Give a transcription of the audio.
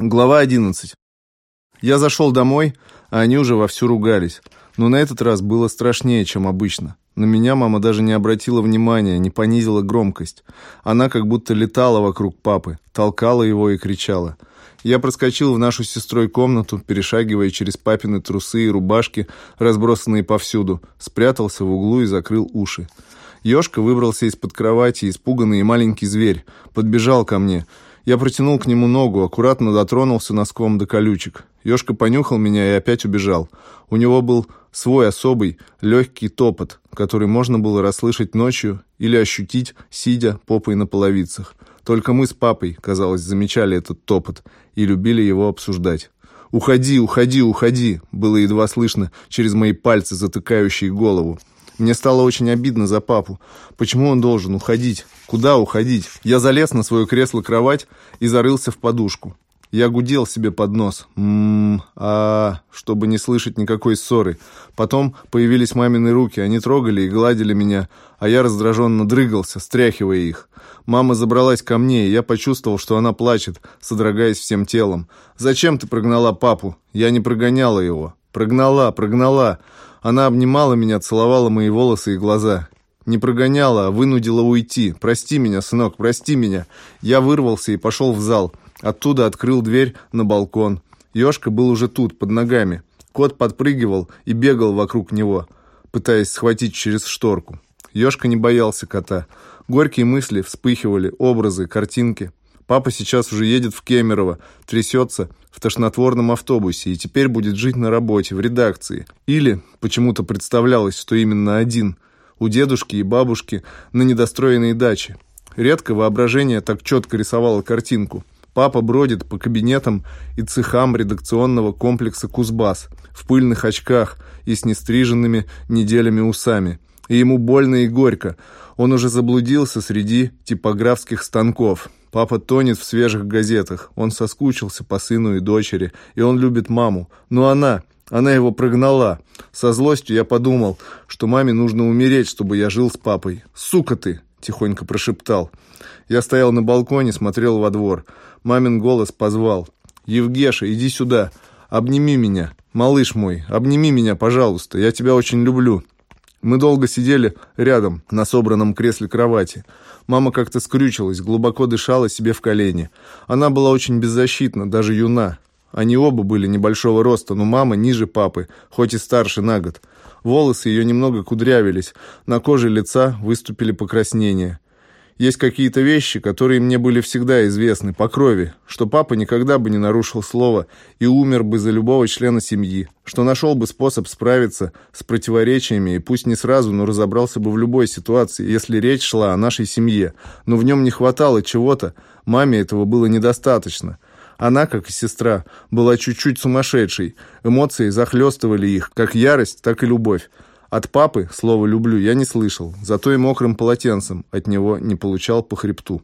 Глава 11. Я зашел домой, а они уже вовсю ругались. Но на этот раз было страшнее, чем обычно. На меня мама даже не обратила внимания, не понизила громкость. Она как будто летала вокруг папы, толкала его и кричала. Я проскочил в нашу сестрой комнату, перешагивая через папины трусы и рубашки, разбросанные повсюду, спрятался в углу и закрыл уши. Ёшка выбрался из-под кровати, испуганный и маленький зверь, подбежал ко мне — я протянул к нему ногу, аккуратно дотронулся носком до колючек. Ёшка понюхал меня и опять убежал. У него был свой особый, легкий топот, который можно было расслышать ночью или ощутить, сидя попой на половицах. Только мы с папой, казалось, замечали этот топот и любили его обсуждать. «Уходи, уходи, уходи!» было едва слышно через мои пальцы, затыкающие голову. Мне стало очень обидно за папу. Почему он должен уходить? Куда уходить? Я залез на свое кресло-кровать и зарылся в подушку. Я гудел себе под нос. Ммм, а, чтобы не слышать никакой ссоры. Потом появились мамины руки, они трогали и гладили меня, а я раздраженно дрыгался, стряхивая их. Мама забралась ко мне, и я почувствовал, что она плачет, содрогаясь всем телом. «Зачем ты прогнала папу?» Я не прогоняла его. «Прогнала, прогнала!» Она обнимала меня, целовала мои волосы и глаза. Не прогоняла, а вынудила уйти. «Прости меня, сынок, прости меня». Я вырвался и пошел в зал. Оттуда открыл дверь на балкон. Ёшка был уже тут, под ногами. Кот подпрыгивал и бегал вокруг него, пытаясь схватить через шторку. Ёшка не боялся кота. Горькие мысли вспыхивали, образы, картинки. Папа сейчас уже едет в Кемерово, трясется в тошнотворном автобусе и теперь будет жить на работе, в редакции. Или почему-то представлялось, что именно один, у дедушки и бабушки на недостроенной даче. Редко воображение так четко рисовало картинку. Папа бродит по кабинетам и цехам редакционного комплекса «Кузбасс» в пыльных очках и с нестриженными неделями усами. И ему больно и горько. Он уже заблудился среди типографских станков. Папа тонет в свежих газетах. Он соскучился по сыну и дочери, и он любит маму. Но она, она его прогнала. Со злостью я подумал, что маме нужно умереть, чтобы я жил с папой. «Сука ты!» – тихонько прошептал. Я стоял на балконе, смотрел во двор. Мамин голос позвал. «Евгеша, иди сюда. Обними меня. Малыш мой, обними меня, пожалуйста. Я тебя очень люблю». Мы долго сидели рядом на собранном кресле кровати. Мама как-то скрючилась, глубоко дышала себе в колени. Она была очень беззащитна, даже юна. Они оба были небольшого роста, но мама ниже папы, хоть и старше на год. Волосы ее немного кудрявились, на коже лица выступили покраснения. Есть какие-то вещи, которые мне были всегда известны, по крови, что папа никогда бы не нарушил слова и умер бы за любого члена семьи, что нашел бы способ справиться с противоречиями и пусть не сразу, но разобрался бы в любой ситуации, если речь шла о нашей семье, но в нем не хватало чего-то, маме этого было недостаточно. Она, как и сестра, была чуть-чуть сумасшедшей, эмоции захлестывали их, как ярость, так и любовь. От папы слово «люблю» я не слышал, зато и мокрым полотенцем от него не получал по хребту.